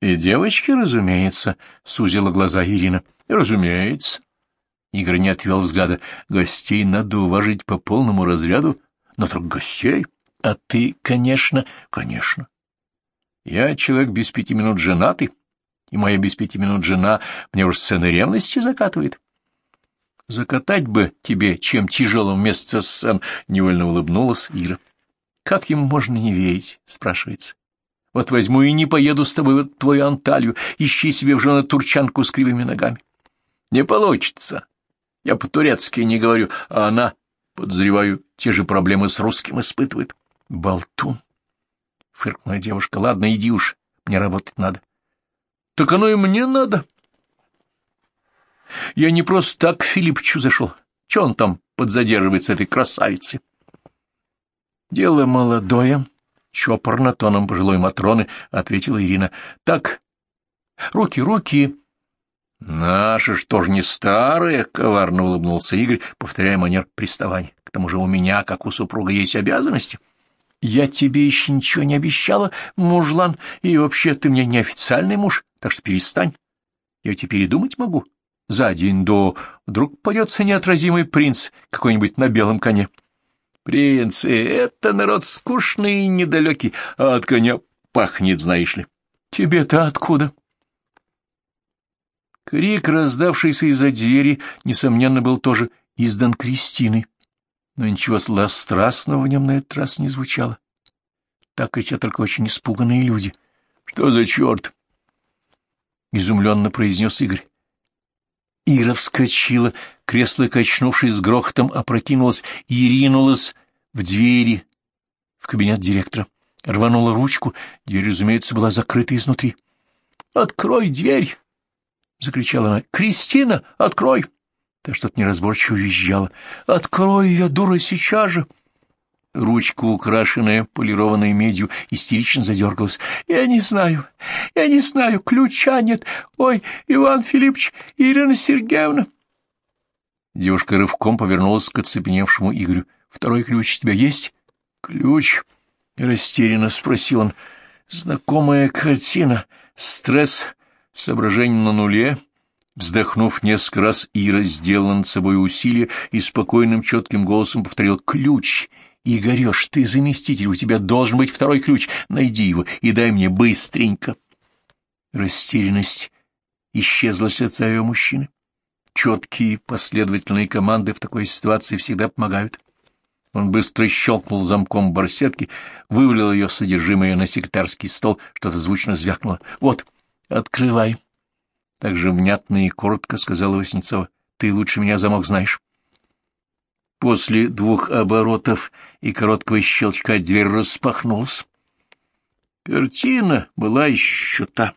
И девочки, разумеется, — сузила глаза Ирина. — Разумеется. Игорь не отвел взгляда. Гостей надо уважить по полному разряду. Но только гостей. А ты, конечно... Конечно. Я человек без пяти минут женатый, и моя без пяти минут жена мне уж сцены ревности закатывает. Закатать бы тебе, чем тяжелым вместо сцен, — невольно улыбнулась Ира. Как ему можно не верить, — спрашивается. Вот возьму и не поеду с тобой в твою Анталью, ищи себе в жены турчанку с кривыми ногами. Не получится. Я по-турецки не говорю, а она, подозреваю, те же проблемы с русским испытывает. Болтун. Фыркнула девушка. Ладно, иди уж, мне работать надо. Так оно и мне надо. Я не просто так к Филиппчу зашел. Че он там подзадерживается этой красавицей? Дело молодое, чопорно тоном пожилой Матроны ответила Ирина. Так, руки, руки. Наши ж не старые, коварно улыбнулся Игорь, повторяя манер приставания. К тому же у меня, как у супруга, есть обязанности. Я тебе еще ничего не обещала, мужлан, и вообще ты мне неофициальный муж, так что перестань. Я теперь и думать могу. За день до вдруг пойдется неотразимый принц какой-нибудь на белом коне. Принцы — это народ скучный и недалекий, а от коня пахнет, знаешь ли. Тебе-то откуда? Крик, раздавшийся из-за двери, несомненно, был тоже издан Кристиной, но ничего страстного в нем на этот раз не звучало. Так кричат только очень испуганные люди. — Что за черт? — изумленно произнес Игорь. Ира вскочила, кресло, качнувшись с грохотом, опрокинулось и ринулось в двери в кабинет директора. Рванула ручку, дверь, разумеется, была закрыта изнутри. — Открой дверь! — закричала она. — Кристина, открой! Та что-то неразборчиво визжала. — Открой ее, дура, сейчас же! Ручка, украшенная полированной медью, истерично задергалась. — Я не знаю, я не знаю, ключа нет. Ой, Иван Филиппович, Ирина Сергеевна. Девушка рывком повернулась к оцепеневшему Игорю. — Второй ключ у тебя есть? — Ключ? — растерянно спросил он. — Знакомая картина. Стресс, соображение на нуле. Вздохнув несколько раз, Ира сделала над собой усилие и спокойным четким голосом повторил «ключ». Игореш, ты заместитель, у тебя должен быть второй ключ. Найди его и дай мне быстренько. Растерянность исчезла с лица ее мужчины. Четкие последовательные команды в такой ситуации всегда помогают. Он быстро щелкнул замком барсетки, вывалил ее содержимое на секретарский стол, что-то звучно звякнуло. — Вот, открывай. Так же внятно и коротко сказала Васнецова. — Ты лучше меня замок знаешь. После двух оборотов и короткого щелчка дверь распахнулась. Картина была еще та.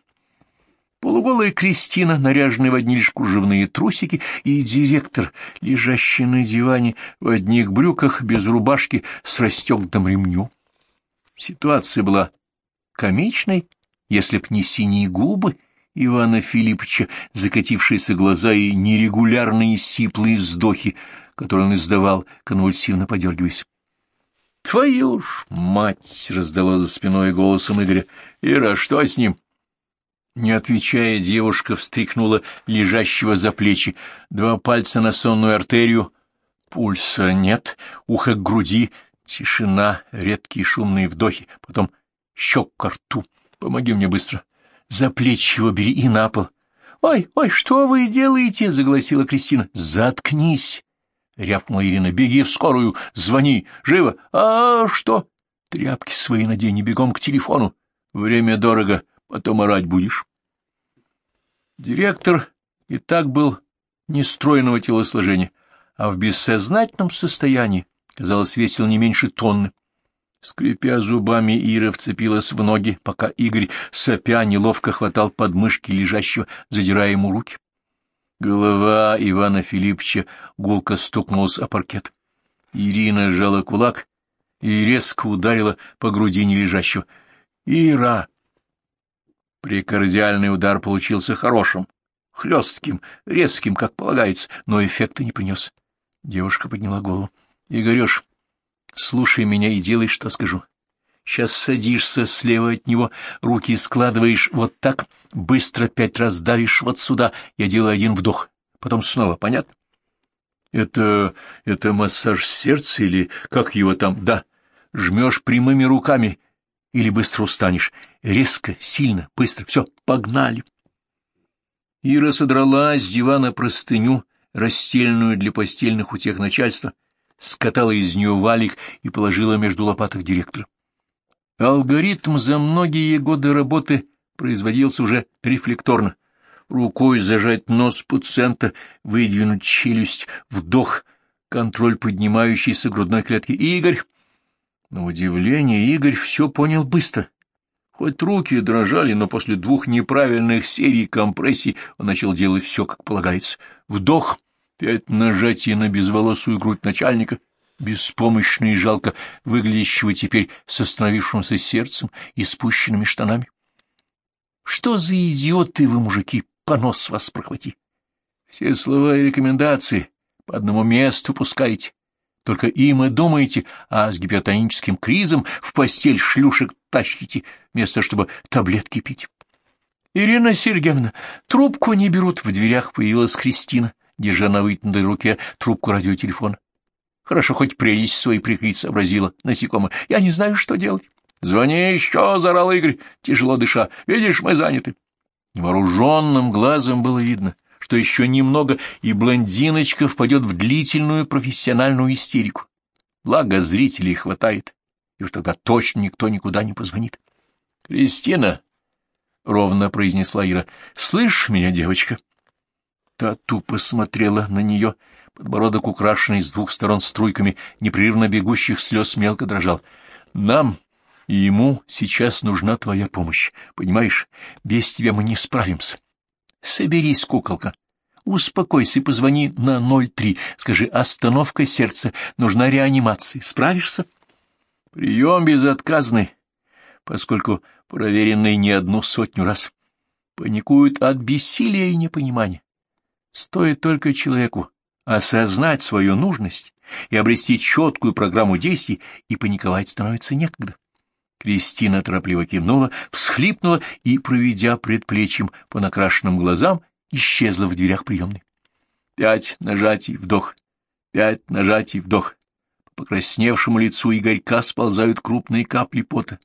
Полуголая Кристина, наряженная в одни лишь кружевные трусики, и директор, лежащий на диване в одних брюках, без рубашки, с расстегнутым ремнем. Ситуация была комичной, если б не синие губы Ивана Филипповича, закатившиеся глаза и нерегулярные сиплые вздохи, который он издавал, конвульсивно подергиваясь. «Твою ж мать!» — раздало за спиной голосом Игоря. «Ира, что с ним?» Не отвечая, девушка встряхнула лежащего за плечи. Два пальца на сонную артерию. Пульса нет, ухо к груди, тишина, редкие шумные вдохи, потом щек к рту. Помоги мне быстро. За плечи его бери и на пол. «Ой, ой, что вы делаете?» — загласила Кристина. «Заткнись!» — рявкнула Ирина. — Беги в скорую, звони, живо. А что? Тряпки свои надень, бегом к телефону. Время дорого, потом орать будешь. Директор и так был нестройного телосложения, а в бессознательном состоянии, казалось, весил не меньше тонны. Скрипя зубами, Ира вцепилась в ноги, пока Игорь, сопя, неловко хватал подмышки лежащего, задирая ему руки. Голова Ивана Филипповича гулко стукнулась о паркет. Ирина сжала кулак и резко ударила по грудине лежащего. «Ира!» Прекордиальный удар получился хорошим, хлестким, резким, как полагается, но эффекта не принес. Девушка подняла голову. — Игореш, слушай меня и делай, что скажу. Сейчас садишься слева от него, руки складываешь вот так, быстро пять раз давишь вот сюда. Я делаю один вдох, потом снова, понятно? Это... это массаж сердца или как его там? Да. Жмешь прямыми руками или быстро устанешь. Резко, сильно, быстро. Все, погнали. Ира содрала с дивана простыню, расстеленную для постельных утех начальства, скатала из нее валик и положила между лопаток директора. Алгоритм за многие годы работы производился уже рефлекторно. Рукой зажать нос пациента, выдвинуть челюсть, вдох, контроль поднимающейся грудной клетки. Игорь! На удивление Игорь все понял быстро. Хоть руки дрожали, но после двух неправильных серий компрессий он начал делать все, как полагается. Вдох, пять нажатий на безволосую грудь начальника — беспомощно и жалко выглядящего теперь с остановившимся сердцем и спущенными штанами. Что за идиоты вы, мужики, понос вас прохвати! Все слова и рекомендации по одному месту пускаете. Только им и думаете, а с гипертоническим кризом в постель шлюшек тащите, вместо чтобы таблетки пить. Ирина Сергеевна, трубку не берут. В дверях появилась Кристина, держа на вытянутой руке трубку радиотелефона. Хорошо, хоть прелесть свои прикрыть сообразила насекомое. Я не знаю, что делать. — Звони еще, — заорал Игорь, тяжело дыша. — Видишь, мы заняты. Невооруженным глазом было видно, что еще немного, и блондиночка впадет в длительную профессиональную истерику. Благо зрителей хватает, и уж тогда точно никто никуда не позвонит. — Кристина, — ровно произнесла Ира, — слышь меня, девочка? Та тупо смотрела на нее, — Подбородок, украшенный с двух сторон струйками непрерывно бегущих слез, мелко дрожал. «Нам и ему сейчас нужна твоя помощь. Понимаешь, без тебя мы не справимся. Соберись, куколка. Успокойся и позвони на 03. Скажи, остановка сердца, нужна реанимация. Справишься?» «Прием безотказный, поскольку проверенный не одну сотню раз. Паникуют от бессилия и непонимания. Стоит только человеку осознать свою нужность и обрести четкую программу действий, и паниковать становится некогда. Кристина торопливо кивнула, всхлипнула и, проведя предплечьем по накрашенным глазам, исчезла в дверях приемной. Пять нажатий, вдох, пять нажатий, вдох. По покрасневшему лицу Игорька сползают крупные капли пота.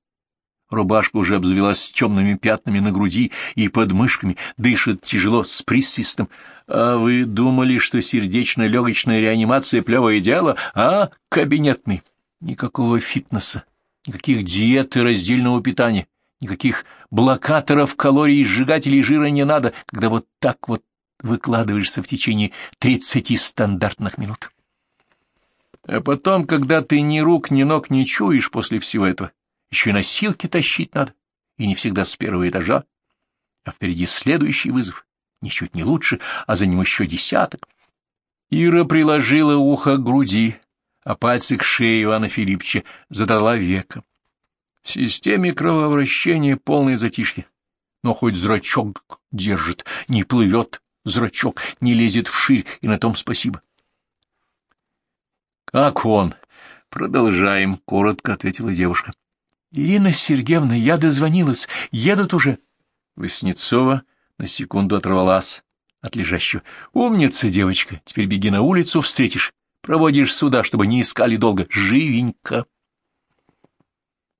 Рубашка уже обзавелась темными пятнами на груди и под мышками, дышит тяжело, с присвистом. А вы думали, что сердечно-легочная реанимация — плевое дело, а, кабинетный? Никакого фитнеса, никаких диет и раздельного питания, никаких блокаторов калорий и сжигателей жира не надо, когда вот так вот выкладываешься в течение тридцати стандартных минут. А потом, когда ты ни рук, ни ног не чуешь после всего этого, еще и носилки тащить надо, и не всегда с первого этажа, а впереди следующий вызов, ничуть не лучше, а за ним еще десяток. Ира приложила ухо к груди, а пальцы к шее Ивана Филипповича задрала века. В системе кровообращения полное затишье, но хоть зрачок держит, не плывет зрачок, не лезет вширь, и на том спасибо. — Как он? — Продолжаем, — коротко ответила девушка. — Ирина Сергеевна, я дозвонилась, едут уже. Васнецова на секунду оторвалась от лежащего. — Умница, девочка, теперь беги на улицу, встретишь. Проводишь сюда, чтобы не искали долго. Живенько.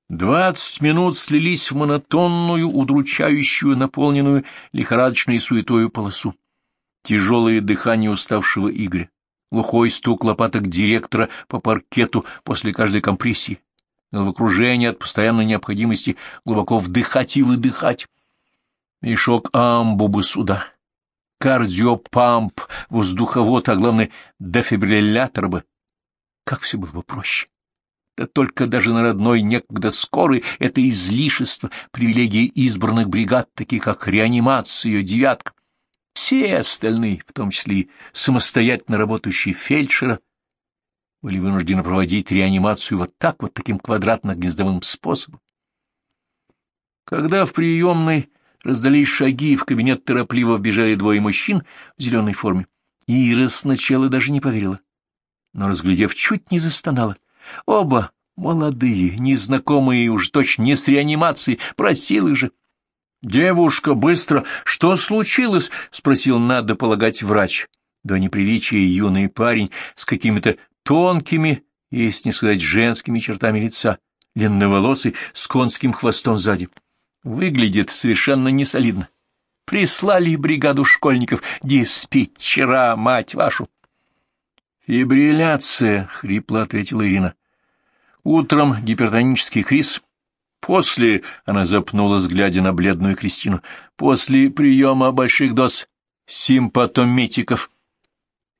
Двадцать минут слились в монотонную, удручающую, наполненную лихорадочной суетою полосу. Тяжелое дыхание уставшего Игоря, глухой стук лопаток директора по паркету после каждой компрессии, головокружение от постоянной необходимости глубоко вдыхать и выдыхать. Мешок амбубы сюда, кардиопамп, воздуховод, а главное, дефибриллятор бы. Как все было бы проще. Да только даже на родной некогда скорой это излишество, привилегии избранных бригад, таких как реанимация, девятка. Все остальные, в том числе и самостоятельно работающие фельдшера, были вынуждены проводить реанимацию вот так, вот таким квадратно-гнездовым способом. Когда в приемной раздались шаги, и в кабинет торопливо вбежали двое мужчин в зеленой форме, Ира сначала даже не поверила, но, разглядев, чуть не застонала. Оба Молодые, незнакомые, уж точно не с реанимацией, просил их же. «Девушка, быстро! Что случилось?» — спросил, надо полагать, врач. До неприличия юный парень с какими-то тонкими, если не сказать женскими чертами лица, длинноволосый, с конским хвостом сзади. Выглядит совершенно несолидно. Прислали бригаду школьников диспетчера, мать вашу. «Фибрилляция», — хрипло ответила Ирина. «Утром гипертонический криз, После, — она запнулась, глядя на бледную Кристину, — после приема больших доз симпатометиков.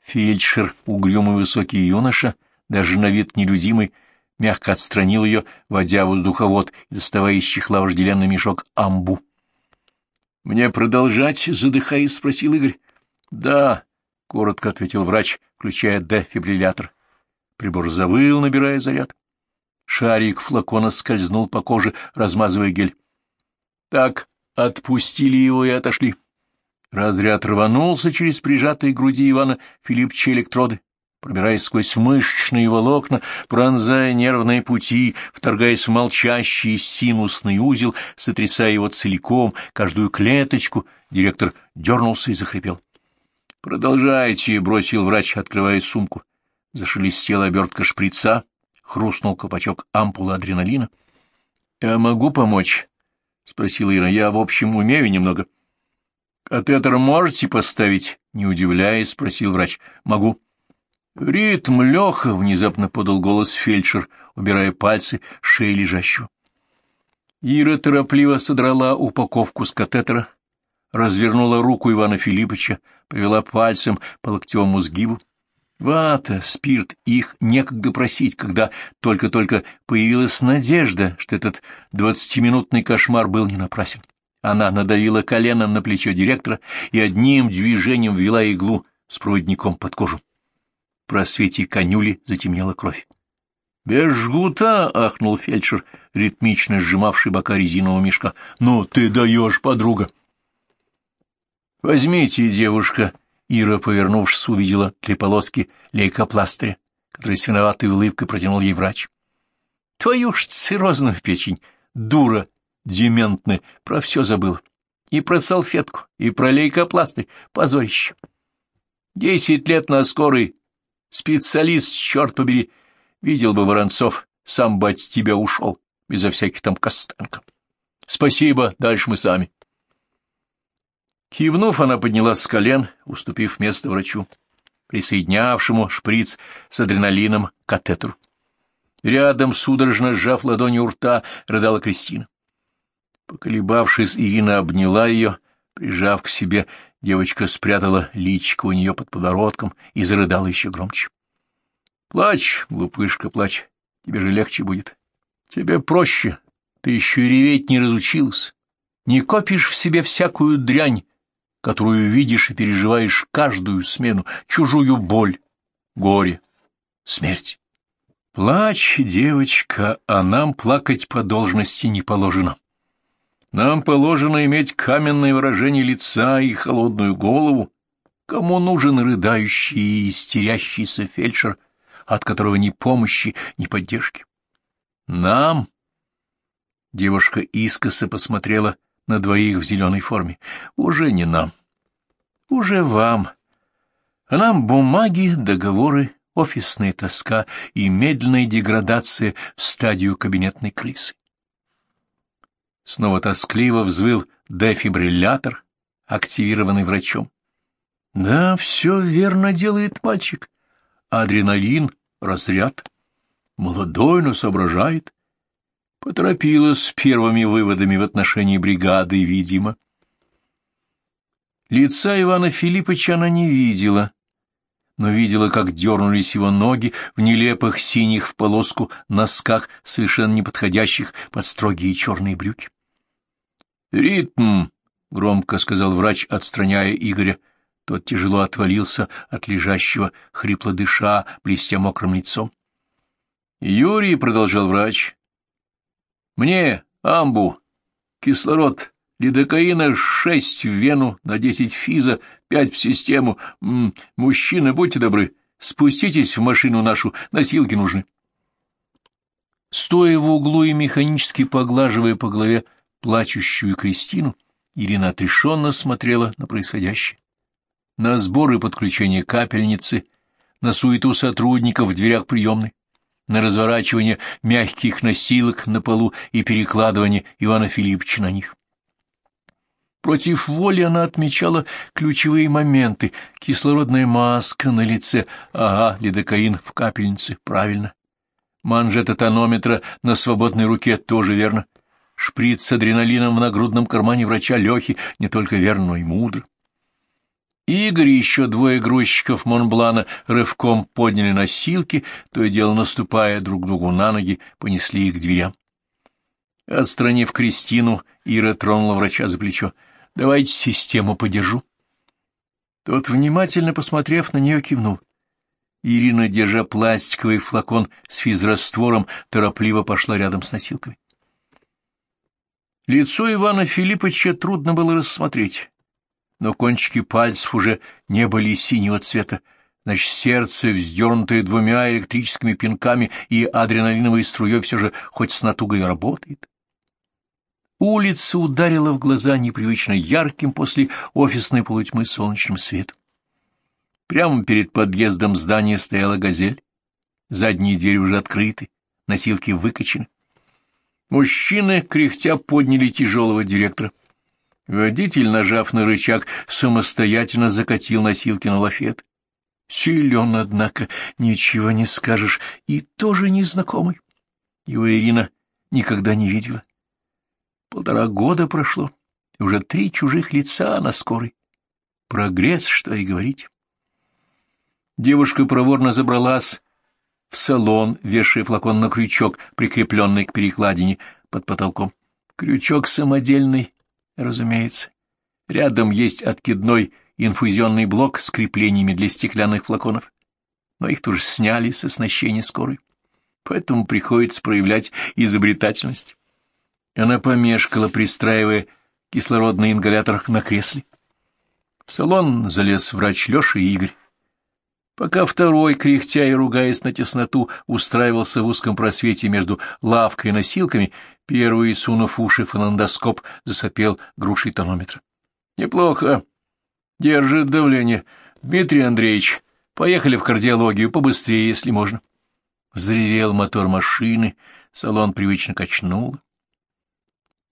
Фельдшер, угрюмый высокий юноша, даже на вид нелюдимый, мягко отстранил ее, водя воздуховод и доставая из чехла вожделенный мешок амбу. — Мне продолжать? — задыхаясь, спросил Игорь. — Да, — коротко ответил врач, включая дефибриллятор. Прибор завыл, набирая заряд. Шарик флакона скользнул по коже, размазывая гель. Так, отпустили его и отошли. Разряд рванулся через прижатые груди Ивана Филипповича электроды, пробираясь сквозь мышечные волокна, пронзая нервные пути, вторгаясь в молчащий синусный узел, сотрясая его целиком, каждую клеточку, директор дернулся и захрипел. «Продолжайте», — бросил врач, открывая сумку. Зашелестела обертка шприца, хрустнул колпачок ампулы адреналина. — Я могу помочь? — спросила Ира. — Я, в общем, умею немного. — Катетер можете поставить? — не удивляясь, спросил врач. — Могу. — Ритм, Леха! — внезапно подал голос фельдшер, убирая пальцы шеи лежащего. Ира торопливо содрала упаковку с катетера, развернула руку Ивана Филипповича, повела пальцем по локтевому сгибу, Вата, спирт, их некогда просить, когда только-только появилась надежда, что этот двадцатиминутный кошмар был не напрасен. Она надавила коленом на плечо директора и одним движением ввела иглу с проводником под кожу. Просвете конюли затемнела кровь. «Без жгута!» — ахнул фельдшер, ритмично сжимавший бока резинового мешка. «Ну, ты даешь, подруга!» «Возьмите, девушка!» Ира, повернувшись, увидела три полоски лейкопластыря, которые с виноватой улыбкой протянул ей врач. — Твою ж циррозную печень, дура дементная, про все забыл. И про салфетку, и про лейкопластырь, позорище. Десять лет на скорой, специалист, черт побери, видел бы Воронцов, сам от тебя ушел, безо всяких там Костенко. Спасибо, дальше мы сами. Кивнув, она поднялась с колен, уступив место врачу, присоединявшему шприц с адреналином к катетеру. Рядом, судорожно сжав ладонью у рта, рыдала Кристина. Поколебавшись, Ирина обняла ее, прижав к себе, девочка спрятала личико у нее под подбородком и зарыдала еще громче. — Плачь, глупышка, плачь, тебе же легче будет. Тебе проще, ты еще и реветь не разучилась. Не копишь в себе всякую дрянь, которую видишь и переживаешь каждую смену, чужую боль, горе, смерть. Плачь, девочка, а нам плакать по должности не положено. Нам положено иметь каменное выражение лица и холодную голову. Кому нужен рыдающий и истерящийся фельдшер, от которого ни помощи, ни поддержки? Нам... Девушка искоса посмотрела на двоих в зеленой форме. Уже не нам. Уже вам. А нам бумаги, договоры, офисная тоска и медленная деградация в стадию кабинетной крысы. Снова тоскливо взвыл дефибриллятор, активированный врачом. Да, все верно делает мальчик. Адреналин, разряд. Молодой, но соображает. Поторопилась с первыми выводами в отношении бригады, видимо. Лица Ивана Филипповича она не видела, но видела, как дернулись его ноги в нелепых синих в полоску носках, совершенно неподходящих под строгие черные брюки. «Ритм!» — громко сказал врач, отстраняя Игоря. Тот тяжело отвалился от лежащего, хрипло дыша, блестя мокрым лицом. «Юрий», — продолжал врач, — «мне, амбу, кислород Лидокаина шесть в вену, на десять физа, пять в систему. М -м, мужчины, будьте добры, спуститесь в машину нашу, носилки нужны. Стоя в углу и механически поглаживая по голове плачущую Кристину, Ирина отрешенно смотрела на происходящее. На сборы подключения капельницы, на суету сотрудников в дверях приемной, на разворачивание мягких носилок на полу и перекладывание Ивана Филипповича на них. Против воли она отмечала ключевые моменты. Кислородная маска на лице, ага, лидокаин в капельнице, правильно. Манжета тонометра на свободной руке тоже верно. Шприц с адреналином в нагрудном кармане врача Лехи не только верно, но и мудро. Игорь и еще двое грузчиков Монблана рывком подняли носилки, то и дело наступая друг другу на ноги, понесли их к дверям. Отстранив Кристину, Ира тронула врача за плечо. — Давайте систему подержу. Тот, внимательно посмотрев на нее, кивнул. Ирина, держа пластиковый флакон с физраствором, торопливо пошла рядом с носилками. Лицо Ивана Филипповича трудно было рассмотреть но кончики пальцев уже не были синего цвета, значит, сердце, вздернутое двумя электрическими пинками и адреналиновой струей, все же хоть с натугой работает. Улица ударила в глаза непривычно ярким после офисной полутьмы солнечным светом. Прямо перед подъездом здания стояла газель. Задние двери уже открыты, носилки выкачены. Мужчины, кряхтя, подняли тяжелого директора. Водитель, нажав на рычаг, самостоятельно закатил носилки на лафет. Силен, однако, ничего не скажешь, и тоже незнакомый. Его Ирина никогда не видела. Полтора года прошло, и уже три чужих лица на скорой. Прогресс, что и говорить. Девушка проворно забралась в салон, вешая флакон на крючок, прикрепленный к перекладине под потолком. Крючок самодельный, разумеется. Рядом есть откидной инфузионный блок с креплениями для стеклянных флаконов, но их тоже сняли с оснащения скорой, поэтому приходится проявлять изобретательность. Она помешкала, пристраивая кислородный ингалятор на кресле. В салон залез врач Леша и Игорь. Пока второй, кряхтя и ругаясь на тесноту, устраивался в узком просвете между лавкой и носилками, первый, сунув уши фонендоскоп, засопел грушей тонометра. — Неплохо. Держит давление. Дмитрий Андреевич, поехали в кардиологию побыстрее, если можно. Взревел мотор машины, салон привычно качнул.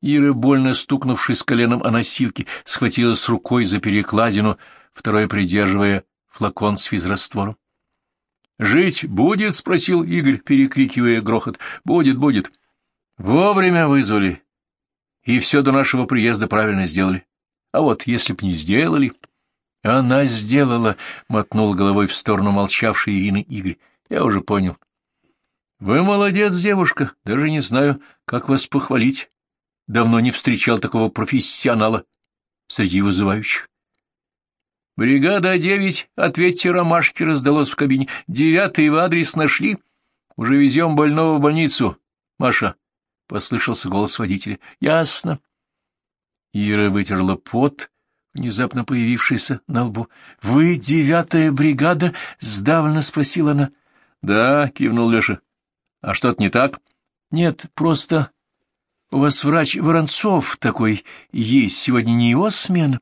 Ира, больно стукнувшись коленом о носилки, схватилась рукой за перекладину, второй придерживая флакон с физраствором. — Жить будет? — спросил Игорь, перекрикивая грохот. — Будет, будет. Вовремя вызвали. И все до нашего приезда правильно сделали. А вот если б не сделали... — Она сделала, — мотнул головой в сторону молчавшей Ирины Игорь. — Я уже понял. — Вы молодец, девушка. Даже не знаю, как вас похвалить. Давно не встречал такого профессионала среди вызывающих. «Бригада девять, ответьте, ромашки!» — раздалось в кабине. «Девятый в адрес нашли. Уже везем больного в больницу. Маша!» — послышался голос водителя. «Ясно». Ира вытерла пот, внезапно появившийся на лбу. «Вы девятая бригада?» — сдавленно спросила она. «Да», — кивнул Леша. «А что-то не так?» «Нет, просто у вас врач Воронцов такой есть. Сегодня не его смена?»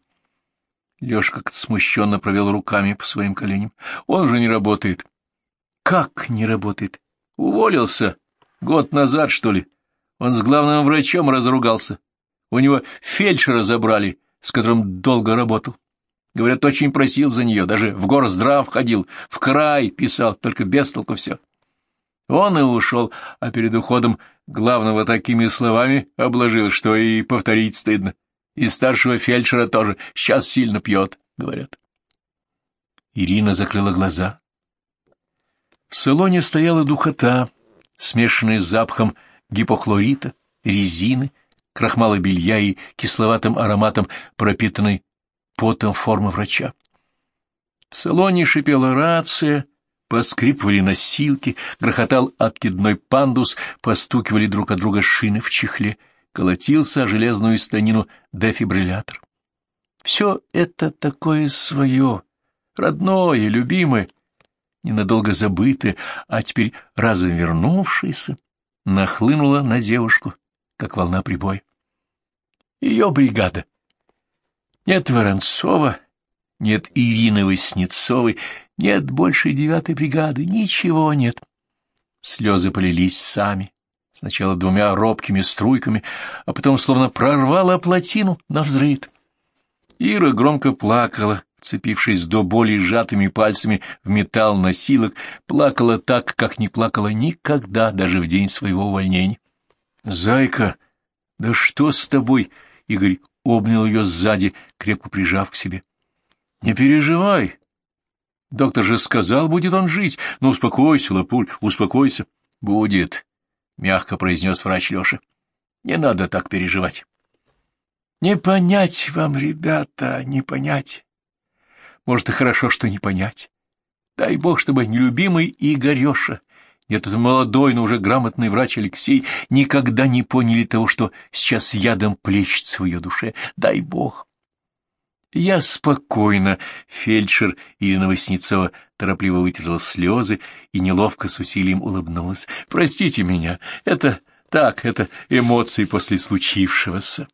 Лёшка как-то смущенно провел руками по своим коленям. Он же не работает. Как не работает? Уволился. Год назад, что ли? Он с главным врачом разругался. У него фельдшера забрали, с которым долго работал. Говорят, очень просил за нее, даже в горздрав ходил, в край писал, только без толку все. Он и ушел, а перед уходом главного такими словами обложил, что и повторить стыдно. И старшего фельдшера тоже. Сейчас сильно пьет, говорят. Ирина закрыла глаза. В салоне стояла духота, смешанная с запахом гипохлорита, резины, крахмала белья и кисловатым ароматом, пропитанной потом формы врача. В салоне шипела рация, поскрипывали носилки, грохотал откидной пандус, постукивали друг от друга шины в чехле — колотился о железную станину дефибриллятор. Все это такое свое, родное, любимое, ненадолго забытое, а теперь разом вернувшееся, нахлынула на девушку, как волна прибоя. Ее бригада. Нет Воронцова, нет Ирины Васнецовой, нет больше девятой бригады, ничего нет. Слезы полились сами, сначала двумя робкими струйками, а потом словно прорвала плотину на взрыв. Ира громко плакала, цепившись до боли сжатыми пальцами в металл носилок, плакала так, как не плакала никогда, даже в день своего увольнения. — Зайка, да что с тобой? — Игорь обнял ее сзади, крепко прижав к себе. — Не переживай. Доктор же сказал, будет он жить. Ну, успокойся, Лапуль, успокойся. — Будет, — мягко произнес врач Леша. — Не надо так переживать. — Не понять вам, ребята, не понять. Может, и хорошо, что не понять. Дай бог, чтобы нелюбимый Игореша, этот молодой, но уже грамотный врач Алексей никогда не поняли того, что сейчас ядом плещется в ее душе. Дай бог. Я спокойно, фельдшер Ирина Васнецова торопливо вытерла слезы и неловко с усилием улыбнулась. Простите меня, это так, это эмоции после случившегося.